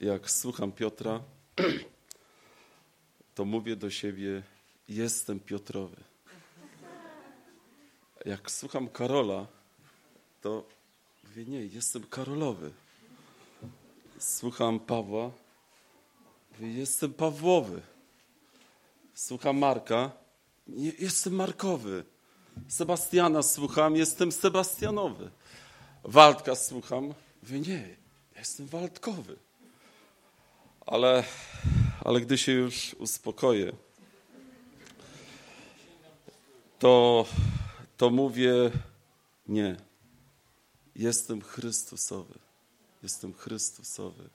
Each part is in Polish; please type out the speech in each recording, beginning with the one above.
jak słucham Piotra, to mówię do siebie, jestem Piotrowy. Jak słucham Karola, to mówię, nie, jestem Karolowy. Słucham Pawła, mówię, jestem Pawłowy. Słucham Marka, nie, jestem Markowy. Sebastiana słucham, jestem Sebastianowy. Waldka słucham, mówię, nie, jestem Waldkowy. Ale, ale gdy się już uspokoję, to, to mówię, nie, jestem Chrystusowy. Jestem Chrystusowy.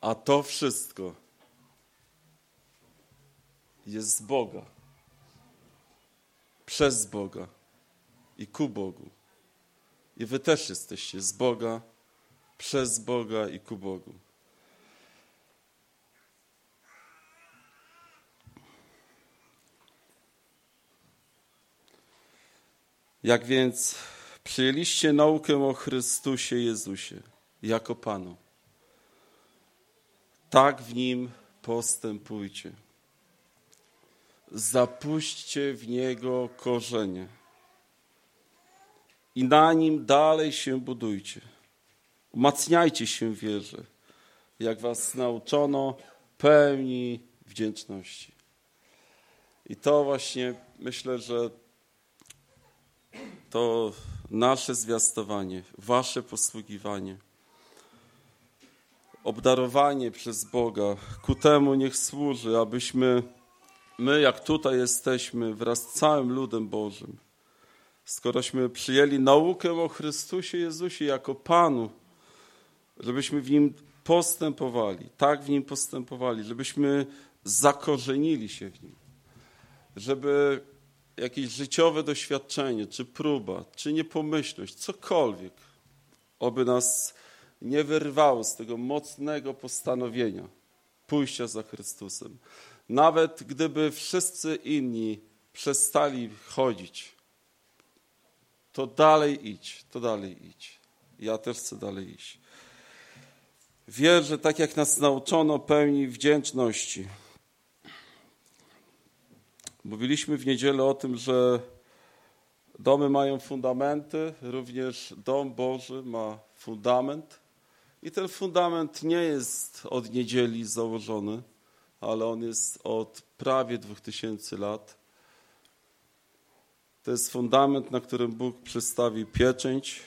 A to wszystko jest z Boga przez Boga i ku Bogu. I wy też jesteście z Boga, przez Boga i ku Bogu. Jak więc przyjęliście naukę o Chrystusie Jezusie jako Panu, tak w Nim postępujcie zapuśćcie w niego korzenie i na nim dalej się budujcie. Umacniajcie się w wierze, jak was nauczono, pełni wdzięczności. I to właśnie myślę, że to nasze zwiastowanie, wasze posługiwanie, obdarowanie przez Boga, ku temu niech służy, abyśmy my, jak tutaj jesteśmy, wraz z całym ludem Bożym, skorośmy przyjęli naukę o Chrystusie Jezusie jako Panu, żebyśmy w Nim postępowali, tak w Nim postępowali, żebyśmy zakorzenili się w Nim, żeby jakieś życiowe doświadczenie, czy próba, czy niepomyślność, cokolwiek, oby nas nie wyrwało z tego mocnego postanowienia pójścia za Chrystusem, nawet gdyby wszyscy inni przestali chodzić, to dalej idź, to dalej idź. Ja też chcę dalej iść. Wierzę, tak jak nas nauczono, pełni wdzięczności. Mówiliśmy w niedzielę o tym, że domy mają fundamenty, również dom Boży ma fundament. I ten fundament nie jest od niedzieli założony ale on jest od prawie 2000 lat. To jest fundament, na którym Bóg przedstawił pieczęć,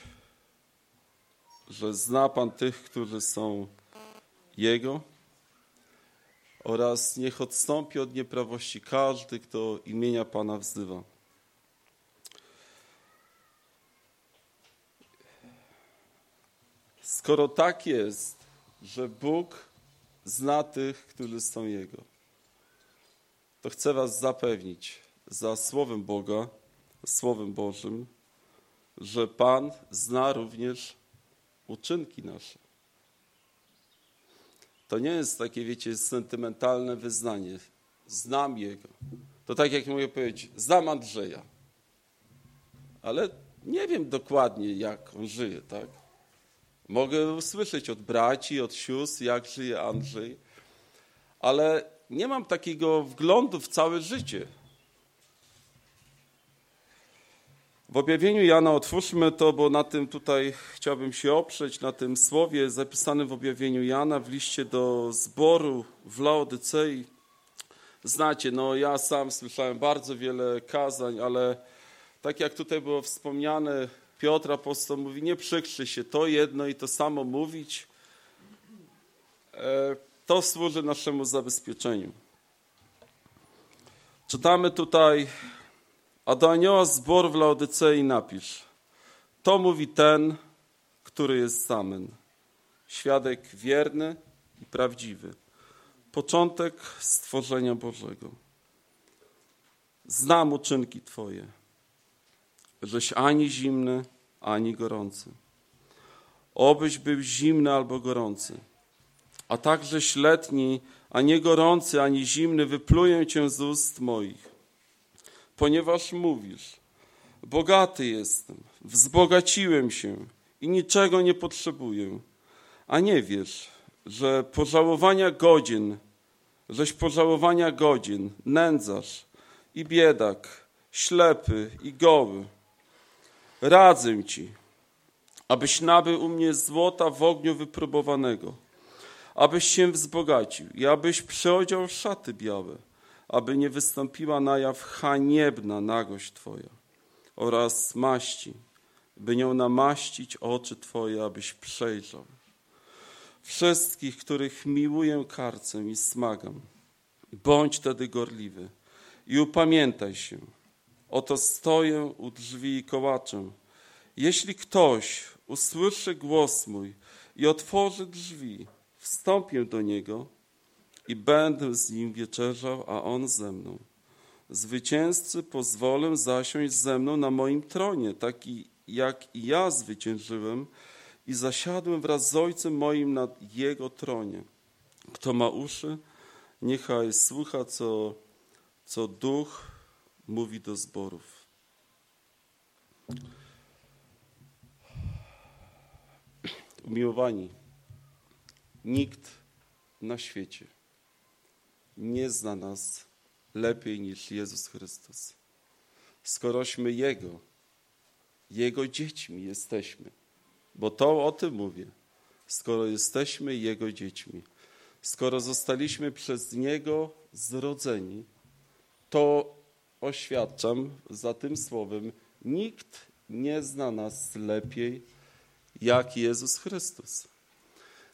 że zna Pan tych, którzy są Jego oraz niech odstąpi od nieprawości każdy, kto imienia Pana wzywa. Skoro tak jest, że Bóg zna tych, którzy są Jego. To chcę Was zapewnić za Słowem Boga, Słowem Bożym, że Pan zna również uczynki nasze. To nie jest takie, wiecie, sentymentalne wyznanie. Znam Jego. To tak jak mogę powiedzieć, znam Andrzeja, ale nie wiem dokładnie, jak on żyje, tak? Mogę usłyszeć od braci, od sióstr, jak żyje Andrzej, ale nie mam takiego wglądu w całe życie. W objawieniu Jana otwórzmy to, bo na tym tutaj chciałbym się oprzeć, na tym słowie zapisanym w objawieniu Jana w liście do zboru w Laodycei. Znacie, no ja sam słyszałem bardzo wiele kazań, ale tak jak tutaj było wspomniane, Piotr apostoł mówi, nie przykrzy się to jedno i to samo mówić. E, to służy naszemu zabezpieczeniu. Czytamy tutaj, a do anioła zbor w Laodycei napisz. To mówi ten, który jest samym. Świadek wierny i prawdziwy. Początek stworzenia Bożego. Znam uczynki Twoje żeś ani zimny, ani gorący. Obyś był zimny albo gorący. A także letni, a nie gorący, ani zimny, wypluję cię z ust moich. Ponieważ mówisz, bogaty jestem, wzbogaciłem się i niczego nie potrzebuję. A nie wiesz, że pożałowania godzin, żeś pożałowania godzin, nędzarz i biedak, ślepy i goły. Radzę ci, abyś nabył u mnie złota w ogniu wypróbowanego, abyś się wzbogacił i abyś przeodział szaty białe, aby nie wystąpiła na jaw haniebna nagość Twoja oraz maści, by nią namaścić oczy Twoje, abyś przejrzał. Wszystkich, których miłuję karcem i smagam, bądź tedy gorliwy i upamiętaj się. Oto stoję u drzwi i kołaczę. Jeśli ktoś usłyszy głos mój i otworzy drzwi, wstąpię do niego i będę z nim wieczerzał, a on ze mną. Zwycięzcy pozwolę zasiąść ze mną na moim tronie, taki jak i ja zwyciężyłem i zasiadłem wraz z Ojcem moim na Jego tronie. Kto ma uszy, niechaj słucha, co, co Duch mówi do zborów. Umiłowani, nikt na świecie nie zna nas lepiej niż Jezus Chrystus. Skorośmy Jego, Jego dziećmi jesteśmy, bo to o tym mówię. Skoro jesteśmy Jego dziećmi, skoro zostaliśmy przez Niego zrodzeni, to oświadczam za tym słowem, nikt nie zna nas lepiej jak Jezus Chrystus.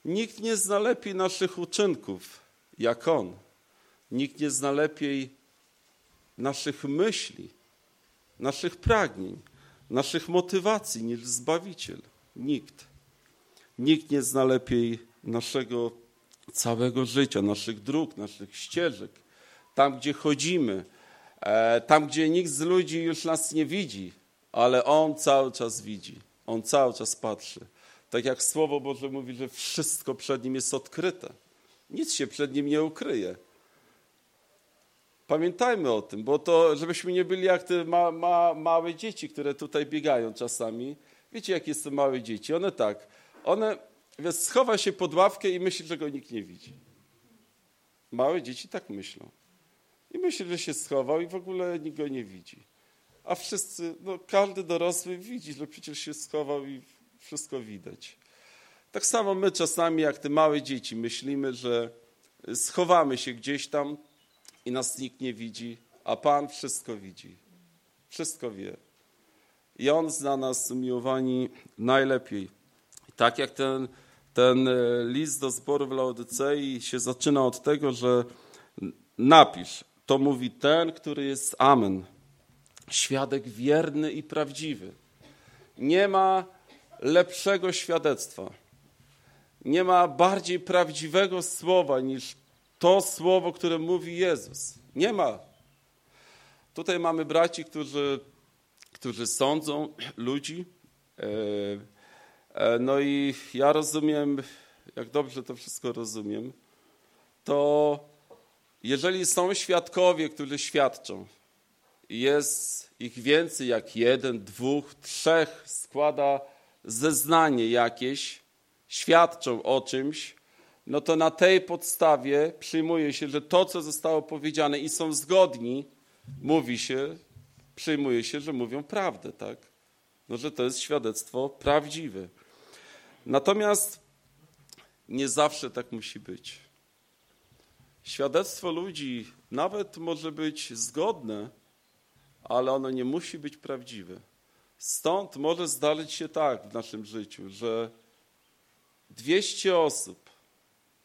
Nikt nie zna lepiej naszych uczynków jak On. Nikt nie zna lepiej naszych myśli, naszych pragnień, naszych motywacji niż Zbawiciel. Nikt. Nikt nie zna lepiej naszego całego życia, naszych dróg, naszych ścieżek, tam gdzie chodzimy, e, tam gdzie nikt z ludzi już nas nie widzi, ale On cały czas widzi, On cały czas patrzy. Tak jak Słowo Boże mówi, że wszystko przed Nim jest odkryte. Nic się przed Nim nie ukryje. Pamiętajmy o tym, bo to, żebyśmy nie byli jak te ma, ma, małe dzieci, które tutaj biegają czasami. Wiecie, jakie są małe dzieci? One tak, one wiesz, schowa się pod ławkę i myśli, że go nikt nie widzi. Małe dzieci tak myślą. I myśli, że się schował i w ogóle nikt go nie widzi. A wszyscy, no każdy dorosły widzi, że przecież się schował i wszystko widać. Tak samo my czasami, jak te małe dzieci, myślimy, że schowamy się gdzieś tam, i nas nikt nie widzi, a Pan wszystko widzi. Wszystko wie. I On zna nas, umiłowani, najlepiej. Tak jak ten, ten e, list do zboru w Laodycei się zaczyna od tego, że napisz, to mówi ten, który jest Amen. Świadek wierny i prawdziwy. Nie ma lepszego świadectwa. Nie ma bardziej prawdziwego słowa niż to słowo, które mówi Jezus. Nie ma. Tutaj mamy braci, którzy, którzy sądzą ludzi. E, e, no i ja rozumiem, jak dobrze to wszystko rozumiem, to jeżeli są świadkowie, którzy świadczą, jest ich więcej jak jeden, dwóch, trzech, składa zeznanie jakieś, świadczą o czymś, no to na tej podstawie przyjmuje się, że to, co zostało powiedziane i są zgodni, mówi się, przyjmuje się, że mówią prawdę, tak? No, że to jest świadectwo prawdziwe. Natomiast nie zawsze tak musi być. Świadectwo ludzi nawet może być zgodne, ale ono nie musi być prawdziwe. Stąd może zdarzyć się tak w naszym życiu, że 200 osób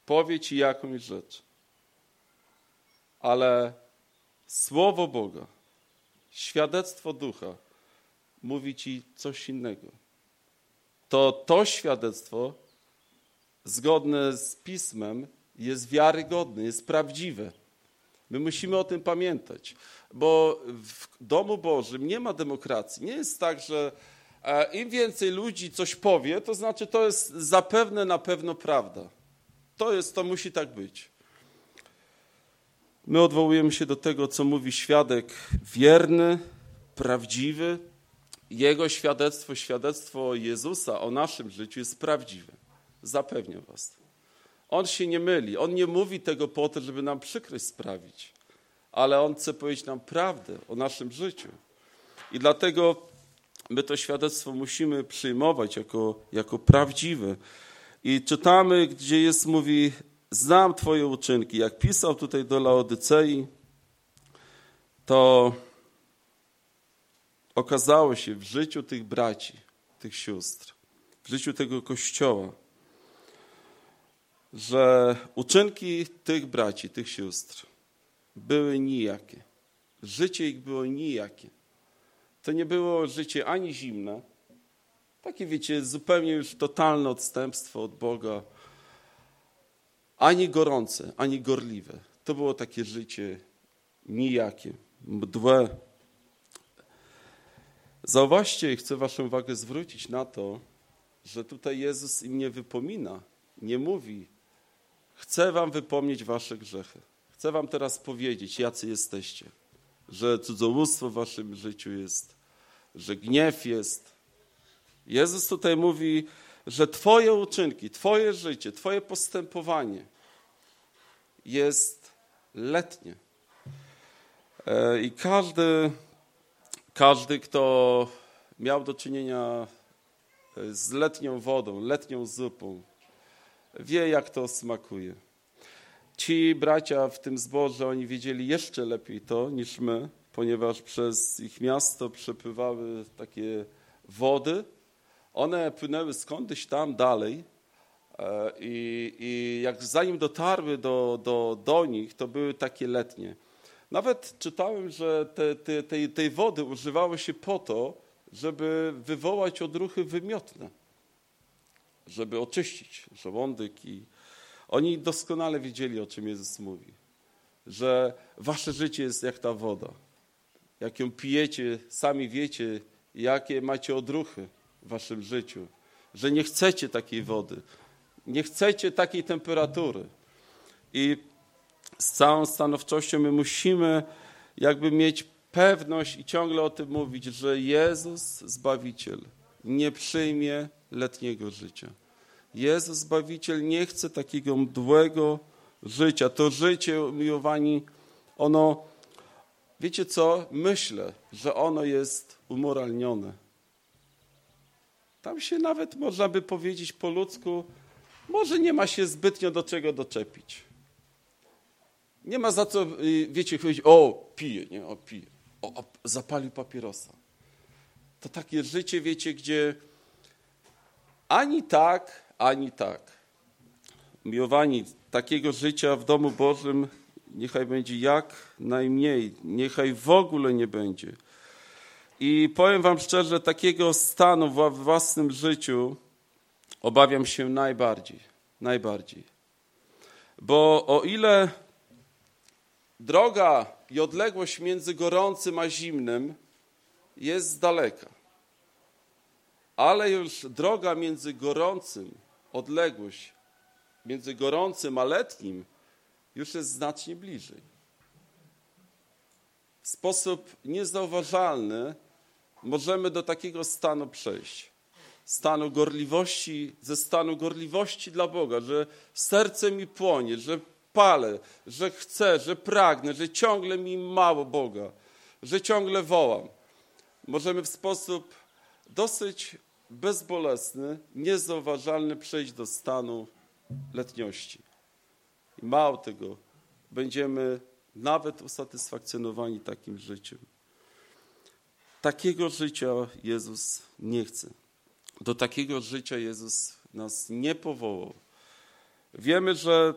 powie ci jakąś rzecz, ale Słowo Boga, świadectwo Ducha mówi ci coś innego. To to świadectwo zgodne z Pismem jest wiarygodne, jest prawdziwe. My musimy o tym pamiętać, bo w domu Bożym nie ma demokracji. Nie jest tak, że e, im więcej ludzi coś powie, to znaczy to jest zapewne na pewno prawda. To jest, to musi tak być. My odwołujemy się do tego, co mówi świadek wierny, prawdziwy. Jego świadectwo, świadectwo Jezusa o naszym życiu jest prawdziwe. Zapewniam Was. On się nie myli. On nie mówi tego po to, żeby nam przykrość sprawić, ale on chce powiedzieć nam prawdę o naszym życiu. I dlatego my to świadectwo musimy przyjmować jako, jako prawdziwe. I czytamy, gdzie jest, mówi, znam Twoje uczynki. Jak pisał tutaj do Laodycei, to okazało się w życiu tych braci, tych sióstr, w życiu tego kościoła, że uczynki tych braci, tych sióstr były nijakie. Życie ich było nijakie. To nie było życie ani zimne, takie wiecie, zupełnie już totalne odstępstwo od Boga, ani gorące, ani gorliwe. To było takie życie nijakie, mdłe. Zauważcie i chcę Waszą uwagę zwrócić na to, że tutaj Jezus im nie wypomina, nie mówi, chcę Wam wypomnieć Wasze grzechy. Chcę Wam teraz powiedzieć, jacy jesteście, że cudzołóstwo w Waszym życiu jest, że gniew jest. Jezus tutaj mówi, że Twoje uczynki, Twoje życie, Twoje postępowanie jest letnie. E, I każdy, każdy, kto miał do czynienia z letnią wodą, letnią zupą, wie, jak to smakuje. Ci bracia w tym zborze, oni wiedzieli jeszcze lepiej to niż my, ponieważ przez ich miasto przepływały takie wody. One płynęły skądś tam dalej e, i, i jak zanim dotarły do, do, do nich, to były takie letnie. Nawet czytałem, że te, te, tej, tej wody używało się po to, żeby wywołać odruchy wymiotne, żeby oczyścić żołądek i oni doskonale wiedzieli, o czym Jezus mówi, że wasze życie jest jak ta woda. Jak ją pijecie, sami wiecie, jakie macie odruchy w waszym życiu, że nie chcecie takiej wody, nie chcecie takiej temperatury. I z całą stanowczością my musimy jakby mieć pewność i ciągle o tym mówić, że Jezus, Zbawiciel, nie przyjmie letniego życia. Jezus Zbawiciel nie chce takiego mdłego życia. To życie, umiłowani, ono, wiecie co, myślę, że ono jest umoralnione. Tam się nawet, można by powiedzieć po ludzku, może nie ma się zbytnio do czego doczepić. Nie ma za co, y, wiecie, powiedzieć, o, pije, nie, o, pije, o, o zapalił papierosa. To takie życie, wiecie, gdzie ani tak, ani tak. Miłowani, takiego życia w domu Bożym niechaj będzie jak najmniej, niechaj w ogóle nie będzie. I powiem Wam szczerze, takiego stanu w własnym życiu obawiam się najbardziej, najbardziej. Bo o ile droga i odległość między gorącym a zimnym jest daleka, ale już droga między gorącym odległość między gorącym a letnim już jest znacznie bliżej. W sposób niezauważalny możemy do takiego stanu przejść. Stanu gorliwości, ze stanu gorliwości dla Boga, że serce mi płonie, że palę, że chcę, że pragnę, że ciągle mi mało Boga, że ciągle wołam. Możemy w sposób dosyć bezbolesny, niezauważalny przejść do stanu letniości. I mało tego, będziemy nawet usatysfakcjonowani takim życiem. Takiego życia Jezus nie chce. Do takiego życia Jezus nas nie powołał. Wiemy, że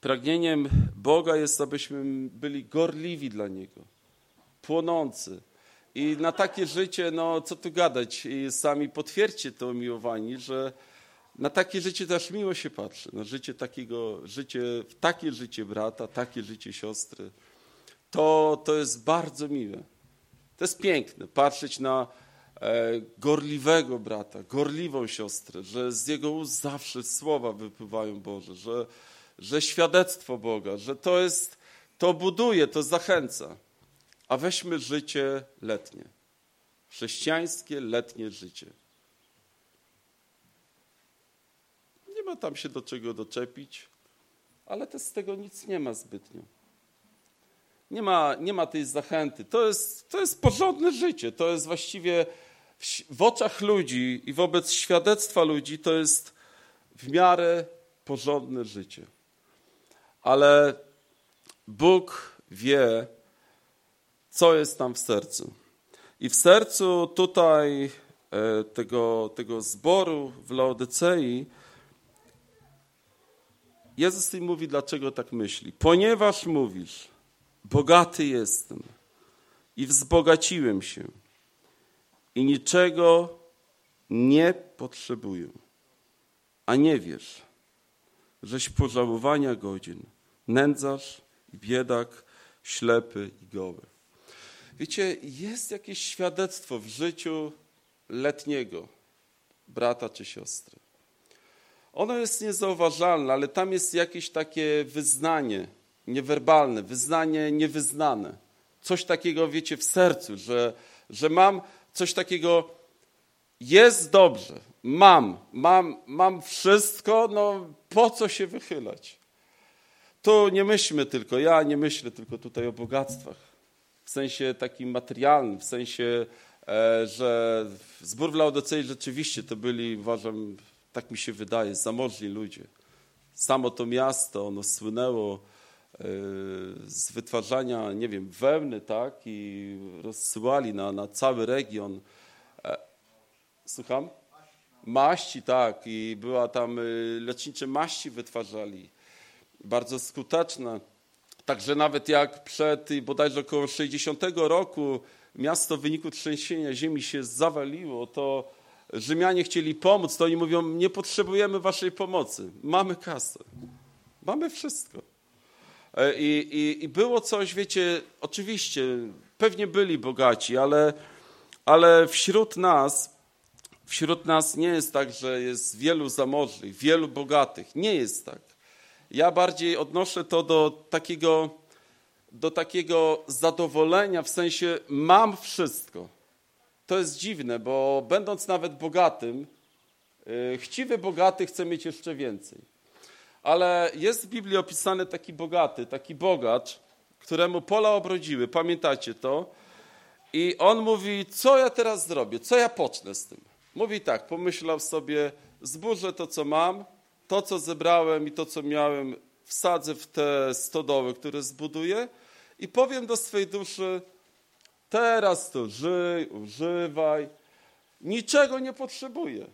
pragnieniem Boga jest, abyśmy byli gorliwi dla Niego, płonący, i na takie życie, no co tu gadać, i sami potwierdźcie to umiłowani, że na takie życie też miło się patrzy. Na życie takiego, życie, takie życie brata, takie życie siostry. To, to jest bardzo miłe. To jest piękne, patrzeć na e, gorliwego brata, gorliwą siostrę, że z jego ust zawsze słowa wypływają Boże, że, że świadectwo Boga, że to jest, to buduje, to zachęca. A weźmy życie letnie. Chrześcijańskie letnie życie. Nie ma tam się do czego doczepić, ale też z tego nic nie ma zbytnio. Nie ma, nie ma tej zachęty. To jest, to jest porządne życie. To jest właściwie w, oczach ludzi i wobec świadectwa ludzi to jest w miarę porządne życie. Ale Bóg wie, co jest tam w sercu. I w sercu tutaj e, tego, tego zboru w Laodycei Jezus im mówi, dlaczego tak myśli. Ponieważ mówisz, bogaty jestem i wzbogaciłem się i niczego nie potrzebuję, a nie wiesz, żeś pożałowania godzin, nędzarz i biedak, ślepy i goły. Wiecie, jest jakieś świadectwo w życiu letniego brata czy siostry. Ono jest niezauważalne, ale tam jest jakieś takie wyznanie niewerbalne, wyznanie niewyznane. Coś takiego, wiecie, w sercu, że, że mam coś takiego, jest dobrze, mam, mam, mam wszystko, no po co się wychylać? Tu nie myślmy tylko, ja nie myślę tylko tutaj o bogactwach, w sensie takim materialnym, w sensie, e, że zbór w Laodicei rzeczywiście to byli, uważam, tak mi się wydaje, zamożni ludzie. Samo to miasto, ono słynęło z wytwarzania, nie wiem, wełny, tak, i rozsyłali na, na cały region. E, słucham? Maści, tak, i była tam, e, lecznicze maści wytwarzali, bardzo skuteczne. Także nawet jak przed bodajże około 60 roku miasto w wyniku trzęsienia ziemi się zawaliło, to Rzymianie chcieli pomóc, to oni mówią, nie potrzebujemy waszej pomocy. Mamy kasę. Mamy wszystko. E, I, i, I, było coś, wiecie, oczywiście, pewnie byli bogaci, ale, ale wśród nas, wśród nas nie jest tak, że jest wielu zamożnych, wielu bogatych. Nie jest tak. Ja bardziej odnoszę to do takiego, do takiego zadowolenia, w sensie mam wszystko to jest dziwne, bo będąc nawet bogatym, y, chciwy bogaty chce mieć jeszcze więcej. Ale jest w Biblii opisany taki bogaty, taki bogacz, któremu pola obrodziły, pamiętacie to? I on mówi, co ja teraz zrobię, co ja pocznę z tym? Mówi tak, pomyślał sobie, zburzę to, co mam, to, co zebrałem i to, co miałem, wsadzę w te stodoły, które zbuduję i powiem do swej duszy, Teraz to żyj, używaj. Niczego nie potrzebuję.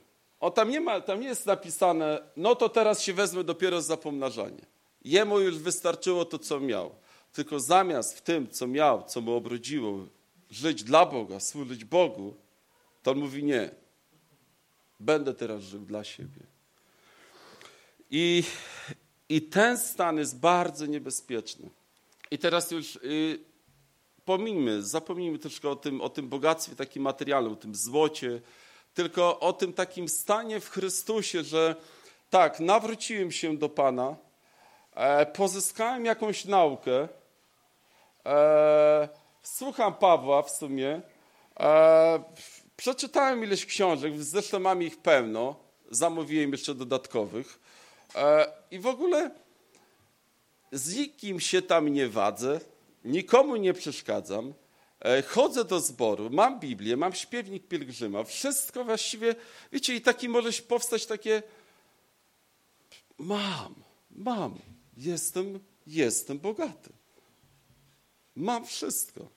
O, tam nie, ma, tam nie jest napisane, no to teraz się wezmę dopiero za pomnażanie. Jemu już wystarczyło to, co miał. Tylko zamiast w tym, co miał, co mu obrodziło, żyć dla Boga, służyć Bogu, to on mówi nie. Będę teraz żył dla siebie. I, i ten stan jest bardzo niebezpieczny. I teraz już y, pomijmy, zapomnijmy troszkę o tym, o tym bogactwie takim materialnym, o tym złocie, tylko o tym takim stanie w Chrystusie, że tak, nawróciłem się do Pana, e, pozyskałem jakąś naukę, e, słucham Pawła w sumie, e, przeczytałem ileś książek, zresztą mam ich pełno, zamówiłem jeszcze dodatkowych i w ogóle z nikim się tam nie wadzę, nikomu nie przeszkadzam, chodzę do zboru, mam Biblię, mam śpiewnik pielgrzyma, wszystko właściwie, wiecie, i taki może powstać takie, mam, mam, jestem, jestem bogaty. Mam wszystko.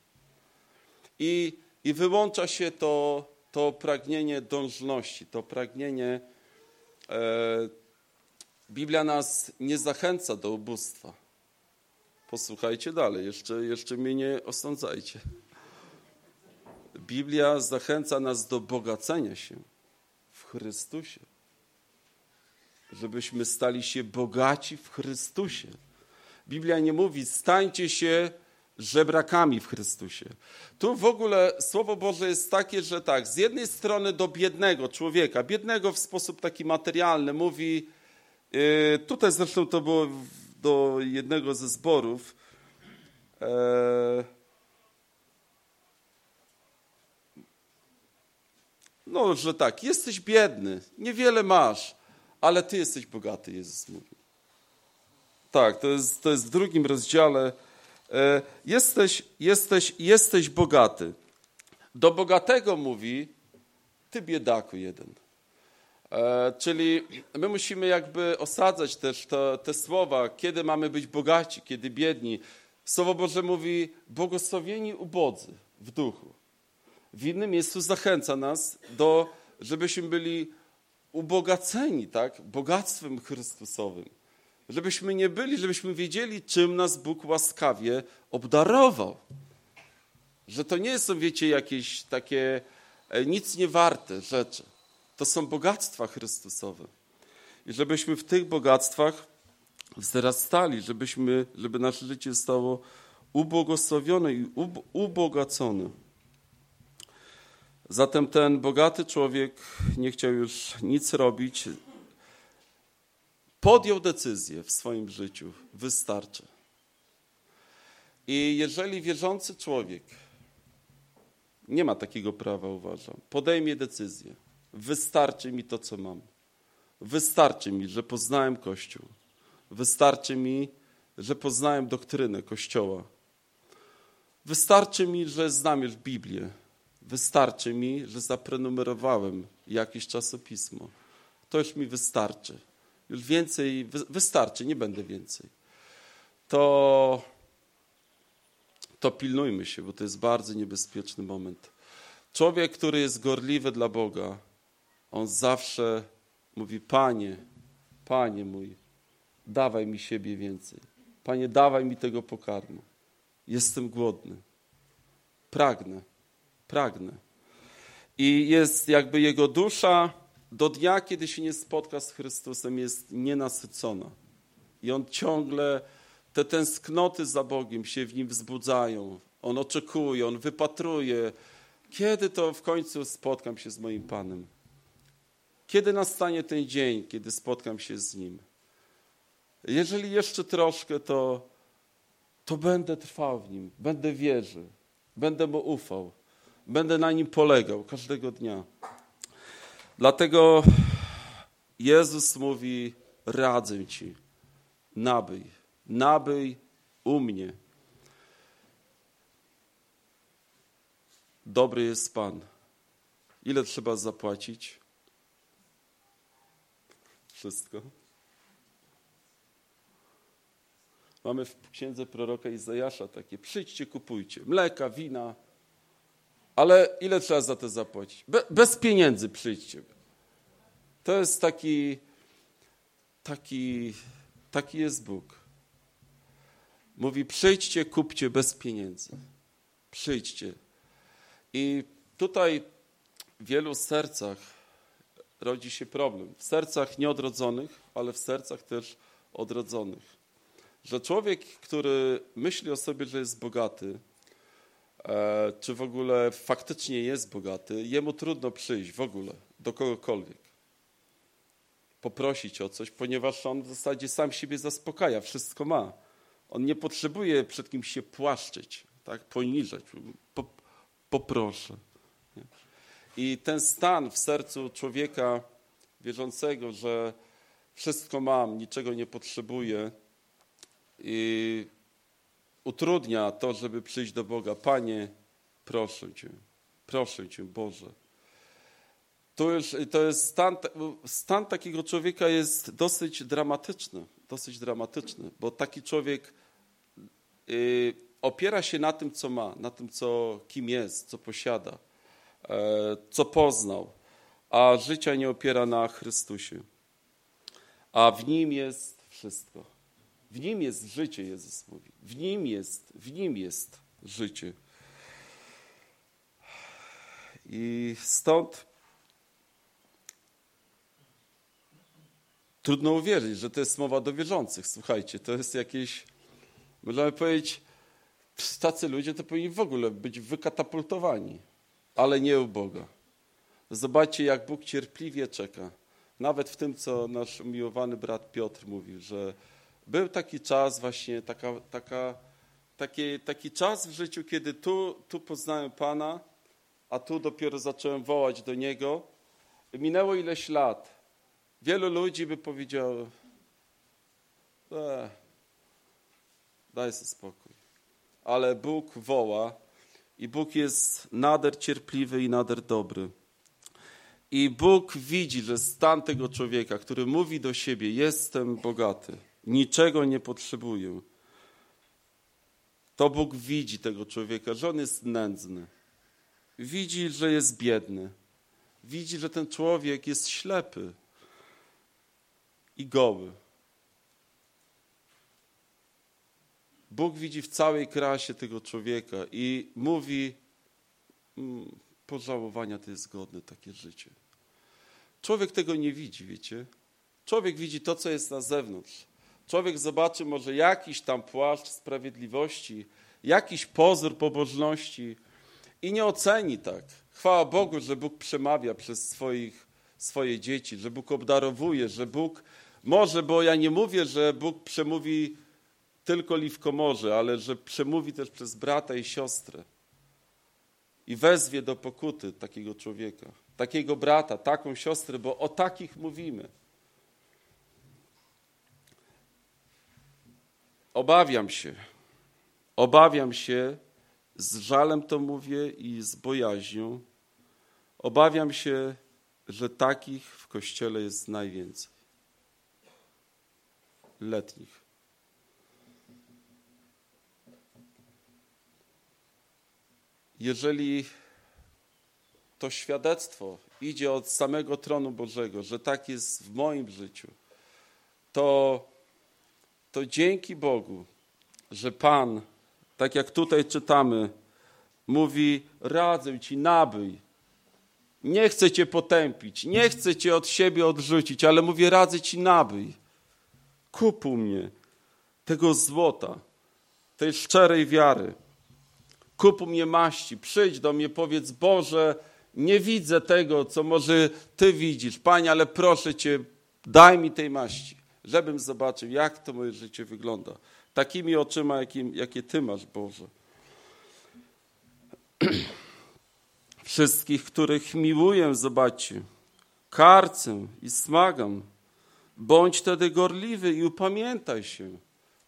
I, i wyłącza się to, to pragnienie dążności, to pragnienie. E, Biblia nas nie zachęca do ubóstwa. Posłuchajcie dalej, jeszcze, jeszcze mnie nie osądzajcie. Biblia zachęca nas do bogacenia się w Chrystusie. Żebyśmy stali się bogaci w Chrystusie. Biblia nie mówi, stańcie się żebrakami w Chrystusie. Tu w ogóle Słowo Boże jest takie, że tak, z jednej strony do biednego człowieka, biednego w sposób taki materialny, mówi, yy, tutaj zresztą to było do jednego ze zborów. E, no, że tak, jesteś biedny, niewiele masz, ale ty jesteś bogaty, Jezus mówi. Tak, to jest, to jest w drugim rozdziale. E, jesteś, jesteś, jesteś bogaty. Do bogatego mówi, ty biedaku jeden. E, czyli my musimy jakby osadzać też te, te słowa, kiedy mamy być bogaci, kiedy biedni. Słowo Boże mówi błogosławieni ubodzy w duchu. W innym miejscu zachęca nas do, żebyśmy byli ubogaceni, tak? Bogactwem Chrystusowym. Żebyśmy nie byli, żebyśmy wiedzieli, czym nas Bóg łaskawie obdarował. Że to nie są, wiecie, jakieś takie e, nic nie warte rzeczy. To są bogactwa Chrystusowe. I żebyśmy w tych bogactwach wzrastali, żebyśmy, żeby nasze życie stało ubłogosławione i ubogacone. Zatem ten bogaty człowiek nie chciał już nic robić. Podjął decyzję w swoim życiu. Wystarczy. I jeżeli wierzący człowiek nie ma takiego prawa, uważam, podejmie decyzję. Wystarczy mi to, co mam. Wystarczy mi, że poznałem Kościół. Wystarczy mi, że poznałem doktrynę Kościoła. Wystarczy mi, że znam już Biblię. Wystarczy mi, że zaprenumerowałem jakieś czasopismo. To już mi wystarczy. Już więcej, wystarczy, nie będę więcej. To, to pilnujmy się, bo to jest bardzo niebezpieczny moment. Człowiek, który jest gorliwy dla Boga, on zawsze mówi: Panie, Panie mój, dawaj mi siebie więcej. Panie, dawaj mi tego pokarmu. Jestem głodny. Pragnę, pragnę. I jest jakby jego dusza do dnia, kiedy się nie spotka z Chrystusem, jest nienasycona. I on ciągle, te tęsknoty za Bogiem się w nim wzbudzają. On oczekuje, on wypatruje, kiedy to w końcu spotkam się z moim Panem. Kiedy nastanie ten dzień, kiedy spotkam się z Nim? Jeżeli jeszcze troszkę, to, to będę trwał w Nim, będę wierzył, będę Mu ufał, będę na Nim polegał każdego dnia. Dlatego Jezus mówi, radzę Ci, nabyj, nabyj u mnie. Dobry jest Pan. Ile trzeba zapłacić? Wszystko. Mamy w księdze proroka Izajasza takie, przyjdźcie, kupujcie, mleka, wina, ale ile trzeba za to zapłacić? Be, bez pieniędzy przyjdźcie. To jest taki, taki, taki jest Bóg. Mówi, przyjdźcie, kupcie bez pieniędzy. Przyjdźcie. I tutaj w wielu sercach rodzi się problem. W sercach nieodrodzonych, ale w sercach też odrodzonych. Że człowiek, który myśli o sobie, że jest bogaty, czy w ogóle faktycznie jest bogaty, jemu trudno przyjść w ogóle do kogokolwiek. Poprosić o coś, ponieważ on w zasadzie sam siebie zaspokaja, wszystko ma. On nie potrzebuje przed kimś się płaszczyć, tak, poniżać. Po, poproszę. I ten stan w sercu człowieka wierzącego, że wszystko mam, niczego nie potrzebuję, i utrudnia to, żeby przyjść do Boga. Panie, proszę Cię, proszę Cię, Boże. To, już, to jest stan, stan takiego człowieka jest dosyć dramatyczny, dosyć dramatyczny, bo taki człowiek y, opiera się na tym, co ma, na tym, co, kim jest, co posiada. E, co poznał, a życia nie opiera na Chrystusie. A w Nim jest wszystko. W Nim jest życie, Jezus mówi. W Nim jest, w Nim jest życie. I stąd trudno uwierzyć, że to jest mowa do wierzących. Słuchajcie, to jest jakieś, możemy powiedzieć, tacy ludzie to powinni w ogóle być wykatapultowani ale nie u Boga. Zobaczcie, jak Bóg cierpliwie czeka. Nawet w tym, co nasz umiłowany brat Piotr mówił, że był taki czas właśnie, taka, taka, taki, taki czas w życiu, kiedy tu, tu poznałem Pana, a tu dopiero zacząłem wołać do Niego. Minęło ileś lat Wielu ludzi by powiedziało, e, daj sobie spokój. Ale Bóg woła i Bóg jest nader cierpliwy i nader dobry. I Bóg widzi, że stan tego człowieka, który mówi do siebie: Jestem bogaty, niczego nie potrzebuję. To Bóg widzi tego człowieka, że on jest nędzny. Widzi, że jest biedny. Widzi, że ten człowiek jest ślepy i goły. Bóg widzi w całej krasie tego człowieka i mówi: mm, Pożałowania to jest godne takie życie. Człowiek tego nie widzi, wiecie? Człowiek widzi to, co jest na zewnątrz. Człowiek zobaczy może jakiś tam płaszcz sprawiedliwości, jakiś pozór pobożności i nie oceni tak. Chwała Bogu, że Bóg przemawia przez swoich, swoje dzieci, że Bóg obdarowuje, że Bóg może, bo ja nie mówię, że Bóg przemówi tylko Liwkomorze, ale że przemówi też przez brata i siostrę i wezwie do pokuty takiego człowieka, takiego brata, taką siostrę, bo o takich mówimy. Obawiam się, obawiam się, z żalem to mówię i z bojaźnią, obawiam się, że takich w kościele jest najwięcej. Letnich. Jeżeli to świadectwo idzie od samego tronu Bożego, że tak jest w moim życiu, to, to dzięki Bogu, że Pan, tak jak tutaj czytamy, mówi: radzę ci, nabyj. Nie chcę cię potępić, nie chcę cię od siebie odrzucić, ale mówię: radzę ci, nabyj. Kup u mnie tego złota, tej szczerej wiary kup mnie maści, przyjdź do mnie, powiedz Boże, nie widzę tego, co może Ty widzisz. Panie, ale proszę Cię, daj mi tej maści, żebym zobaczył, jak to moje życie wygląda. Takimi oczyma, jakim, jakie Ty masz, Boże. Wszystkich, których miłuję, zobaczcie, karcę i smagam. Bądź wtedy gorliwy i upamiętaj się.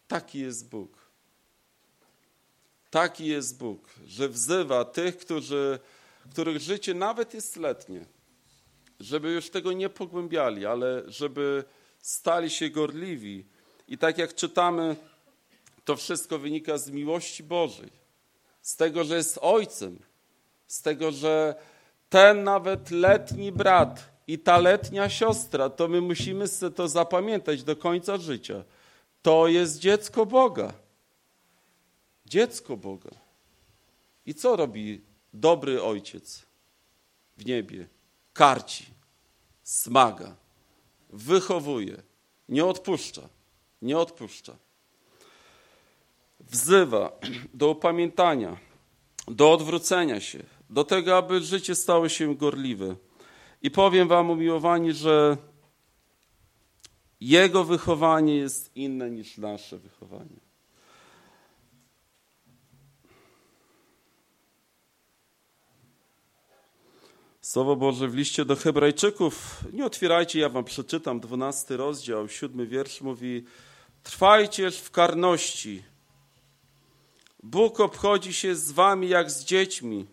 Taki jest Bóg. Taki jest Bóg, że wzywa tych, którzy, których życie nawet jest letnie, żeby już tego nie pogłębiali, ale żeby stali się gorliwi. I tak jak czytamy, to wszystko wynika z miłości Bożej, z tego, że jest Ojcem, z tego, że ten nawet letni brat i ta letnia siostra, to my musimy sobie to zapamiętać do końca życia. To jest dziecko Boga dziecko Boga. I co robi dobry ojciec w niebie? Karci, smaga, wychowuje, nie odpuszcza, nie odpuszcza. Wzywa do upamiętania, do odwrócenia się, do tego, aby życie stało się gorliwe. I powiem Wam, umiłowani, że Jego wychowanie jest inne niż nasze wychowanie. Słowo Boże w liście do Hebrajczyków, nie otwierajcie, ja wam przeczytam, dwunasty rozdział, siódmy wiersz mówi Trwajcież w karności. Bóg obchodzi się z wami jak z dziećmi.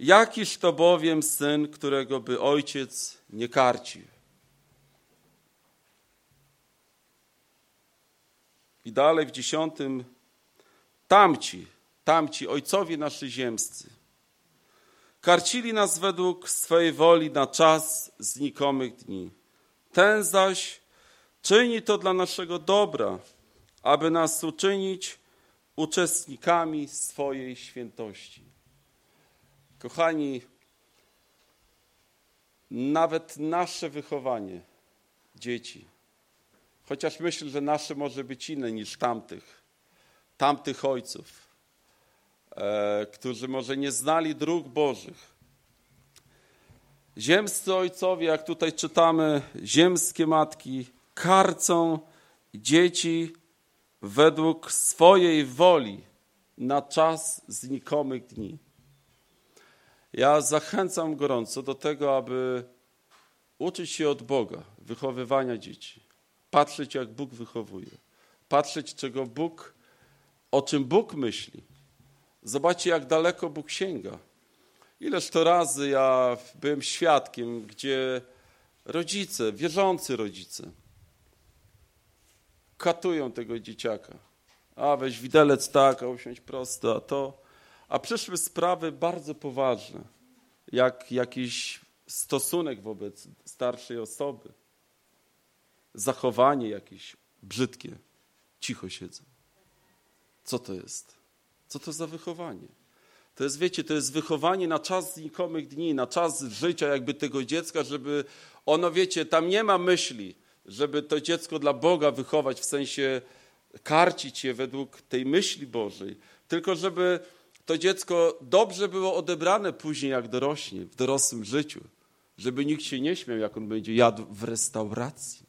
Jakiż to bowiem syn, którego by ojciec nie karcił? I dalej w dziesiątym, tamci, tamci, ojcowie nasi ziemscy, Karcili nas według swej woli na czas znikomych dni. Ten zaś czyni to dla naszego dobra, aby nas uczynić uczestnikami swojej świętości. Kochani, nawet nasze wychowanie dzieci, chociaż myślę, że nasze może być inne niż tamtych, tamtych ojców, którzy może nie znali dróg Bożych. Ziemscy ojcowie, jak tutaj czytamy, ziemskie matki karcą dzieci według swojej woli na czas znikomych dni. Ja zachęcam gorąco do tego, aby uczyć się od Boga, wychowywania dzieci, patrzeć jak Bóg wychowuje, patrzeć czego Bóg, o czym Bóg myśli. Zobaczcie jak daleko Bóg sięga. Ileż to razy ja byłem świadkiem, gdzie rodzice, wierzący rodzice, katują tego dzieciaka. A weź widelec tak, a usiądź prosto, a to. A przyszły sprawy bardzo poważne, jak jakiś stosunek wobec starszej osoby, zachowanie jakieś brzydkie, cicho siedzą. Co to jest? Co to za wychowanie? To jest, wiecie, to jest wychowanie na czas znikomych dni, na czas życia jakby tego dziecka, żeby ono, wiecie, tam nie ma myśli, żeby to dziecko dla Boga wychować, w sensie karcić je według tej myśli Bożej, tylko żeby to dziecko dobrze było odebrane później, jak dorośnie, w dorosłym życiu, żeby nikt się nie śmiał, jak on będzie jadł w restauracji.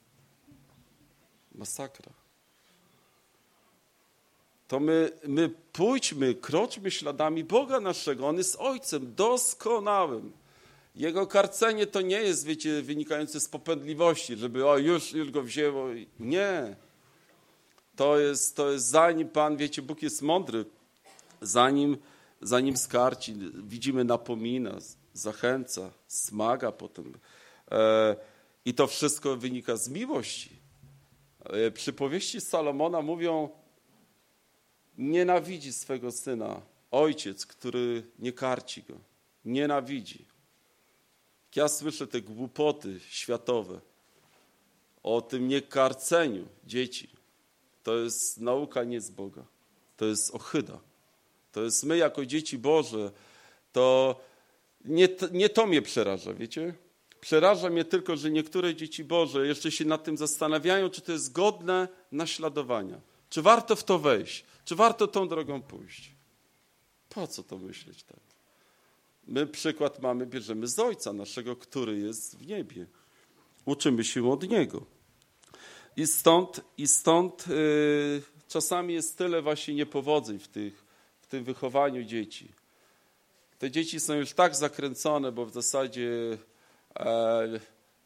Masakra. To my, my pójdźmy, kroczmy śladami Boga naszego. On jest Ojcem doskonałym. Jego karcenie to nie jest, wiecie, wynikające z popędliwości, żeby o, już, już go wzięło. Nie. To jest, to jest zanim Pan, wiecie, Bóg jest mądry, zanim, zanim skarci, widzimy, napomina, zachęca, smaga potem. E, I to wszystko wynika z miłości. E, przypowieści Salomona mówią, nienawidzi swego syna ojciec, który nie karci go. Nienawidzi. Ja słyszę te głupoty światowe o tym niekarceniu dzieci. To jest nauka nie z Boga. To jest ochyda. To jest my jako dzieci Boże. To nie, nie to mnie przeraża, wiecie? Przeraża mnie tylko, że niektóre dzieci Boże jeszcze się nad tym zastanawiają, czy to jest godne naśladowania. Czy warto w to wejść? Czy warto tą drogą pójść? Po co to myśleć tak? My przykład mamy, bierzemy z Ojca naszego, który jest w niebie. Uczymy się od Niego. I stąd, i stąd yy, czasami jest tyle właśnie niepowodzeń w, tych, w tym wychowaniu dzieci. Te dzieci są już tak zakręcone, bo w zasadzie e,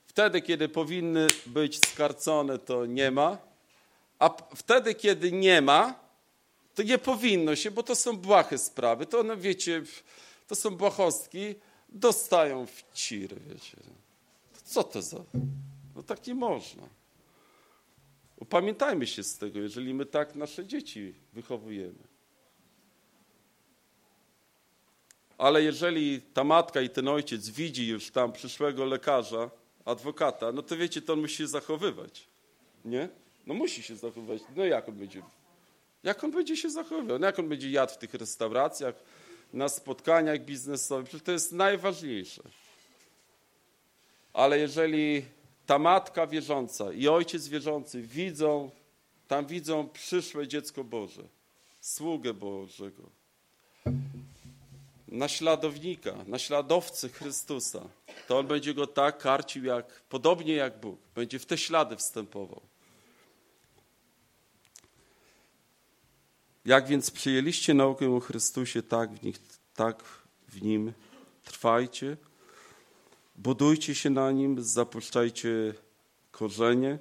wtedy, kiedy powinny być skarcone, to nie ma, a wtedy, kiedy nie ma, to nie powinno się, bo to są błahe sprawy. To one, wiecie, to są błahostki, dostają w ciry, wiecie. Co to za... No tak nie można. Upamiętajmy się z tego, jeżeli my tak nasze dzieci wychowujemy. Ale jeżeli ta matka i ten ojciec widzi już tam przyszłego lekarza, adwokata, no to wiecie, to on musi się zachowywać. Nie? No musi się zachowywać. No jak on będzie? Jak on będzie się zachowywał? No jak on będzie jadł w tych restauracjach, na spotkaniach biznesowych? Przecież to jest najważniejsze. Ale jeżeli ta matka wierząca i ojciec wierzący widzą, tam widzą przyszłe dziecko Boże, sługę Bożego, naśladownika, naśladowcy Chrystusa, to on będzie go tak karcił, jak, podobnie jak Bóg. Będzie w te ślady wstępował. Jak więc przyjęliście naukę o Chrystusie, tak w, nich, tak w Nim trwajcie, budujcie się na Nim, zapuszczajcie korzenie.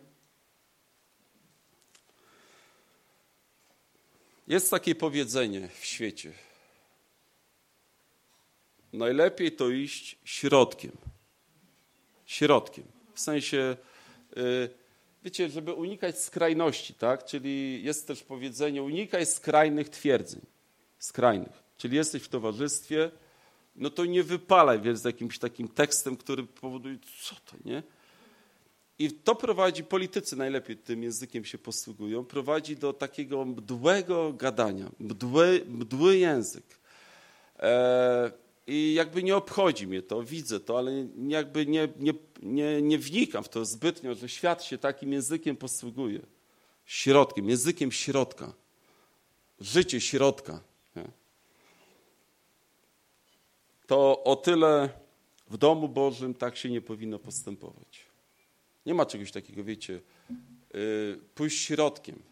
Jest takie powiedzenie w świecie. Najlepiej to iść środkiem. Środkiem. W sensie... Yy, wiecie, żeby unikać skrajności, tak? Czyli jest też powiedzenie, unikaj skrajnych twierdzeń. Skrajnych. Czyli jesteś w towarzystwie, no to nie wypalaj wiesz, z jakimś takim tekstem, który powoduje, co to, nie? I to prowadzi, politycy najlepiej tym językiem się posługują, prowadzi do takiego mdłego gadania, mdły, mdły język. E, i jakby nie obchodzi mnie to, widzę to, ale jakby nie, nie, nie, nie wnikam w to zbytnio, że świat się takim językiem posługuje. Środkiem, językiem środka. Życie środka. Nie? To o tyle w domu Bożym tak się nie powinno postępować. Nie ma czegoś takiego, wiecie, yy, pójść środkiem,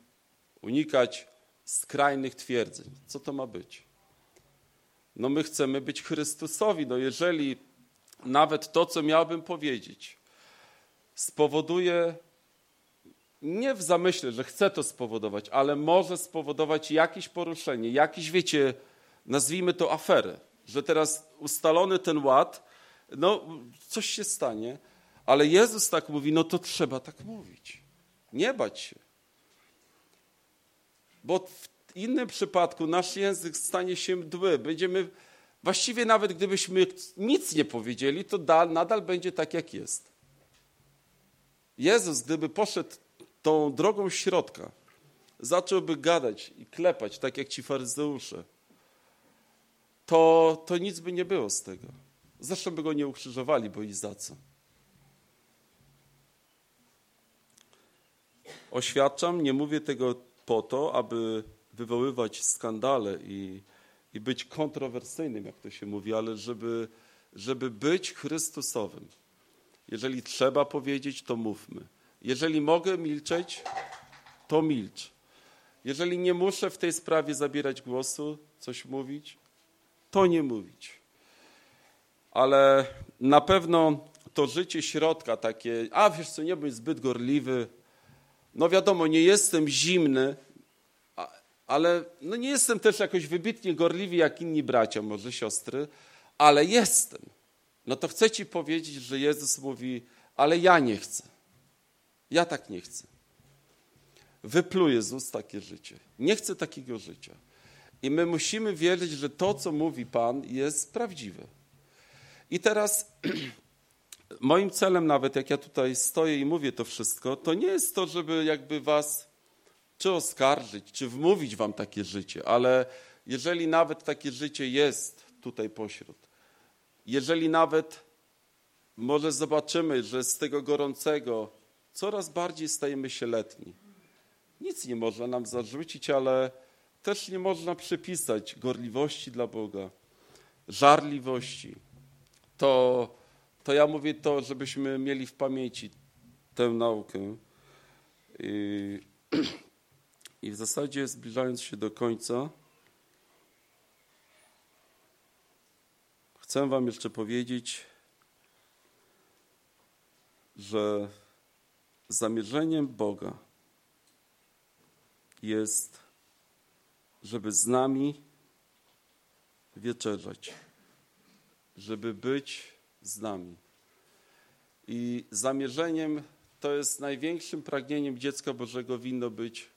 unikać skrajnych twierdzeń. Co to ma być? No my chcemy być Chrystusowi. No jeżeli nawet to, co miałbym powiedzieć, spowoduje, nie w zamyśle, że chce to spowodować, ale może spowodować jakieś poruszenie, jakiś, wiecie, nazwijmy to aferę, że teraz ustalony ten ład, no coś się stanie, ale Jezus tak mówi, no to trzeba tak mówić. Nie bać się. Bo w innym przypadku nasz język stanie się mdły. Będziemy, właściwie nawet gdybyśmy nic nie powiedzieli, to da, nadal będzie tak, jak jest. Jezus, gdyby poszedł tą drogą środka, zacząłby gadać i klepać, tak jak ci faryzeusze, to, to nic by nie było z tego. Zresztą by go nie ukrzyżowali, bo i za co. Oświadczam, nie mówię tego po to, aby wywoływać skandale i, i być kontrowersyjnym, jak to się mówi, ale żeby, żeby być Chrystusowym. Jeżeli trzeba powiedzieć, to mówmy. Jeżeli mogę milczeć, to milcz. Jeżeli nie muszę w tej sprawie zabierać głosu, coś mówić, to nie mówić. Ale na pewno to życie środka takie, a wiesz co, nie bądź zbyt gorliwy, no wiadomo, nie jestem zimny, ale no nie jestem też jakoś wybitnie gorliwy jak inni bracia, może siostry, ale jestem. No to chcę ci powiedzieć, że Jezus mówi, ale ja nie chcę. Ja tak nie chcę. Wypluję z ust takie życie. Nie chcę takiego życia. I my musimy wierzyć, że to, co mówi Pan, jest prawdziwe. I teraz moim celem nawet, jak ja tutaj stoję i mówię to wszystko, to nie jest to, żeby jakby was czy oskarżyć, czy wmówić wam takie życie, ale jeżeli nawet takie życie jest tutaj pośród, jeżeli nawet może zobaczymy, że z tego gorącego coraz bardziej stajemy się letni, nic nie można nam zarzucić, ale też nie można przypisać gorliwości dla Boga, żarliwości. To, to ja mówię to, żebyśmy mieli w pamięci tę naukę. i w zasadzie zbliżając się do końca, chcę Wam jeszcze powiedzieć, że zamierzeniem Boga jest, żeby z nami wieczerzać, żeby być z nami. I zamierzeniem to jest największym pragnieniem dziecka Bożego winno być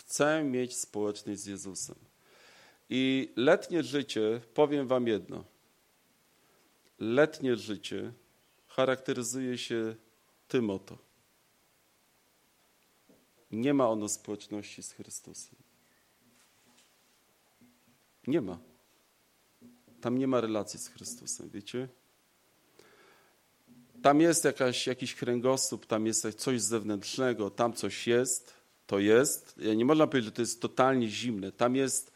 Chcę mieć społeczność z Jezusem. I letnie życie, powiem Wam jedno. Letnie życie charakteryzuje się tym oto. Nie ma ono społeczności z Chrystusem. Nie ma. Tam nie ma relacji z Chrystusem, wiecie? Tam jest jakaś, jakiś kręgosłup, tam jest coś zewnętrznego, tam coś jest, to jest, nie można powiedzieć, że to jest totalnie zimne. Tam jest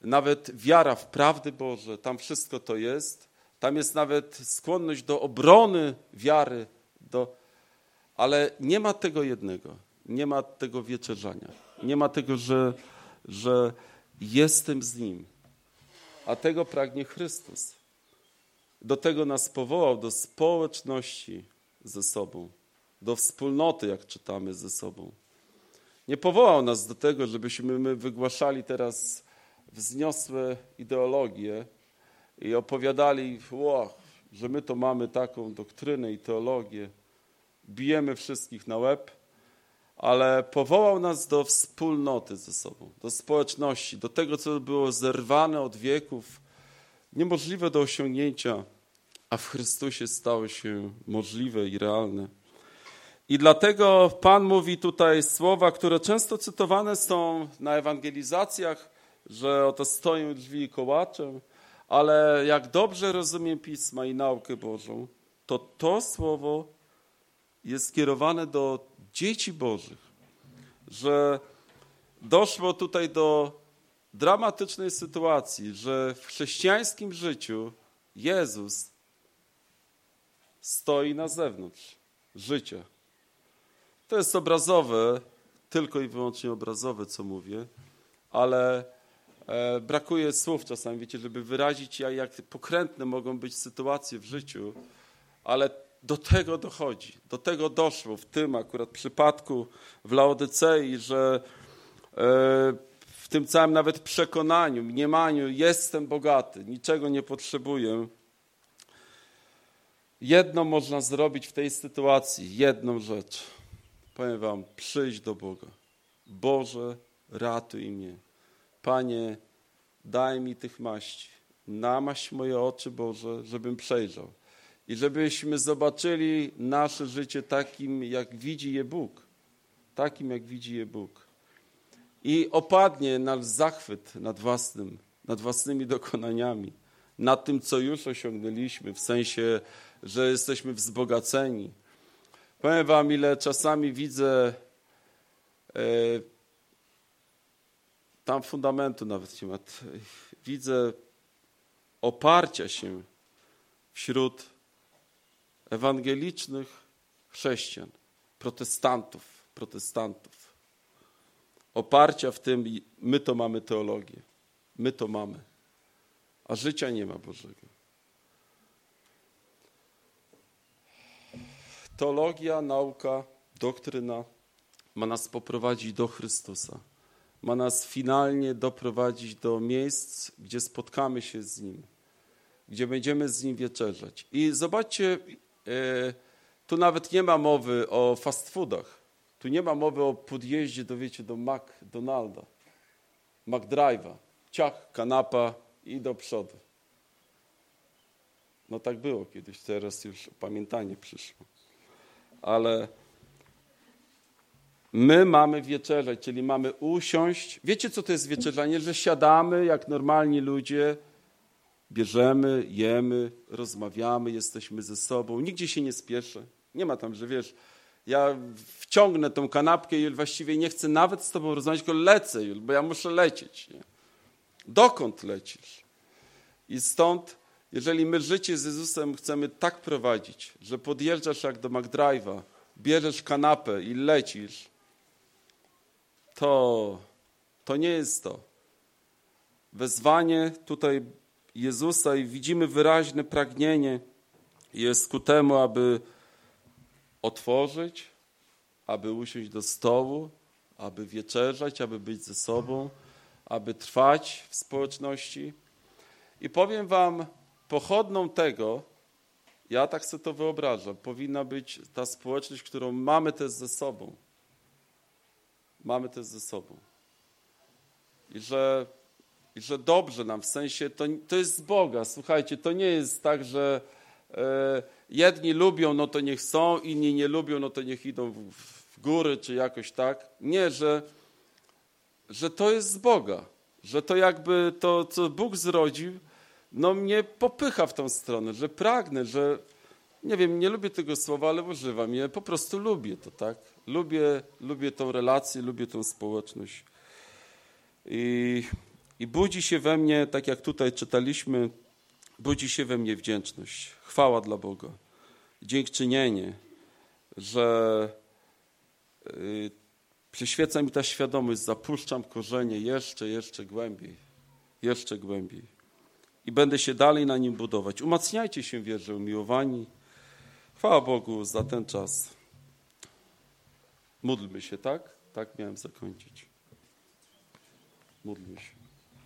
nawet wiara w prawdy Boże, tam wszystko to jest. Tam jest nawet skłonność do obrony wiary, do... ale nie ma tego jednego. Nie ma tego wieczerzania. Nie ma tego, że, że jestem z Nim. A tego pragnie Chrystus. Do tego nas powołał, do społeczności ze sobą, do wspólnoty, jak czytamy ze sobą. Nie powołał nas do tego, żebyśmy my wygłaszali teraz wzniosłe ideologie i opowiadali, że my to mamy taką doktrynę i teologię, bijemy wszystkich na łeb, ale powołał nas do wspólnoty ze sobą, do społeczności, do tego, co było zerwane od wieków, niemożliwe do osiągnięcia, a w Chrystusie stało się możliwe i realne. I dlatego Pan mówi tutaj słowa, które często cytowane są na ewangelizacjach, że oto stoją drzwi i kołaczem, ale jak dobrze rozumiem Pisma i naukę Bożą, to to słowo jest skierowane do dzieci Bożych, że doszło tutaj do dramatycznej sytuacji, że w chrześcijańskim życiu Jezus stoi na zewnątrz życia. To jest obrazowe, tylko i wyłącznie obrazowe, co mówię, ale e, brakuje słów czasami, wiecie, żeby wyrazić, jak pokrętne mogą być sytuacje w życiu, ale do tego dochodzi. Do tego doszło w tym akurat przypadku w Laodycei, że e, w tym całym nawet przekonaniu, mniemaniu jestem bogaty, niczego nie potrzebuję. Jedno można zrobić w tej sytuacji, jedną rzecz. Powiem wam, przyjść do Boga. Boże, ratuj mnie. Panie, daj mi tych maści. Namaść moje oczy, Boże, żebym przejrzał. I żebyśmy zobaczyli nasze życie takim, jak widzi je Bóg. Takim, jak widzi je Bóg. I opadnie nasz zachwyt nad własnym, nad własnymi dokonaniami, nad tym, co już osiągnęliśmy, w sensie, że jesteśmy wzbogaceni. Powiem wam, ile czasami widzę e, tam fundamentu nawet nie ma. Widzę oparcia się wśród ewangelicznych chrześcijan, protestantów, protestantów. Oparcia w tym, my to mamy teologię, my to mamy, a życia nie ma Bożego. Teologia, nauka, doktryna ma nas poprowadzić do Chrystusa. Ma nas finalnie doprowadzić do miejsc, gdzie spotkamy się z Nim, gdzie będziemy z Nim wieczerzać. I zobaczcie, e, tu nawet nie ma mowy o fast foodach. Tu nie ma mowy o podjeździe do, wiecie, do McDonalda, McDrive'a. Ciach, kanapa i do przodu. No tak było kiedyś, teraz już pamiętanie przyszło ale my mamy wieczerzać, czyli mamy usiąść. Wiecie, co to jest wieczerzanie? Że siadamy jak normalni ludzie, bierzemy, jemy, rozmawiamy, jesteśmy ze sobą. Nigdzie się nie spieszę. Nie ma tam, że wiesz, ja wciągnę tą kanapkę i właściwie nie chcę nawet z tobą rozmawiać, tylko lecę, bo ja muszę lecieć. Nie? Dokąd lecisz? I stąd jeżeli my życie z Jezusem chcemy tak prowadzić, że podjeżdżasz jak do McDrive'a, bierzesz kanapę i lecisz, to, to nie jest to. Wezwanie tutaj Jezusa i widzimy wyraźne pragnienie jest ku temu, aby otworzyć, aby usiąść do stołu, aby wieczerzać, aby być ze sobą, aby trwać w społeczności. I powiem Wam, pochodną tego, ja tak sobie to wyobrażam, powinna być ta społeczność, którą mamy też ze sobą. Mamy też ze sobą. I że, i że dobrze nam, w sensie to, to jest z Boga. Słuchajcie, to nie jest tak, że e, jedni lubią, no to niech są, inni nie lubią, no to niech idą w, w góry, czy jakoś tak. Nie, że, że to jest z Boga. Że to jakby to, co Bóg zrodził, no mnie popycha w tą stronę, że pragnę, że nie wiem, nie lubię tego słowa, ale używam je, po prostu lubię to, tak? Lubię, lubię tą relację, lubię tą społeczność. I, I budzi się we mnie, tak jak tutaj czytaliśmy, budzi się we mnie wdzięczność, chwała dla Boga, dziękczynienie, że yy, przyświeca mi ta świadomość, zapuszczam korzenie jeszcze, jeszcze głębiej, jeszcze głębiej i będę się dalej na nim budować. Umacniajcie się wierze, umiłowani. Chwała Bogu za ten czas. Módlmy się, tak? Tak miałem zakończyć. Módlmy się.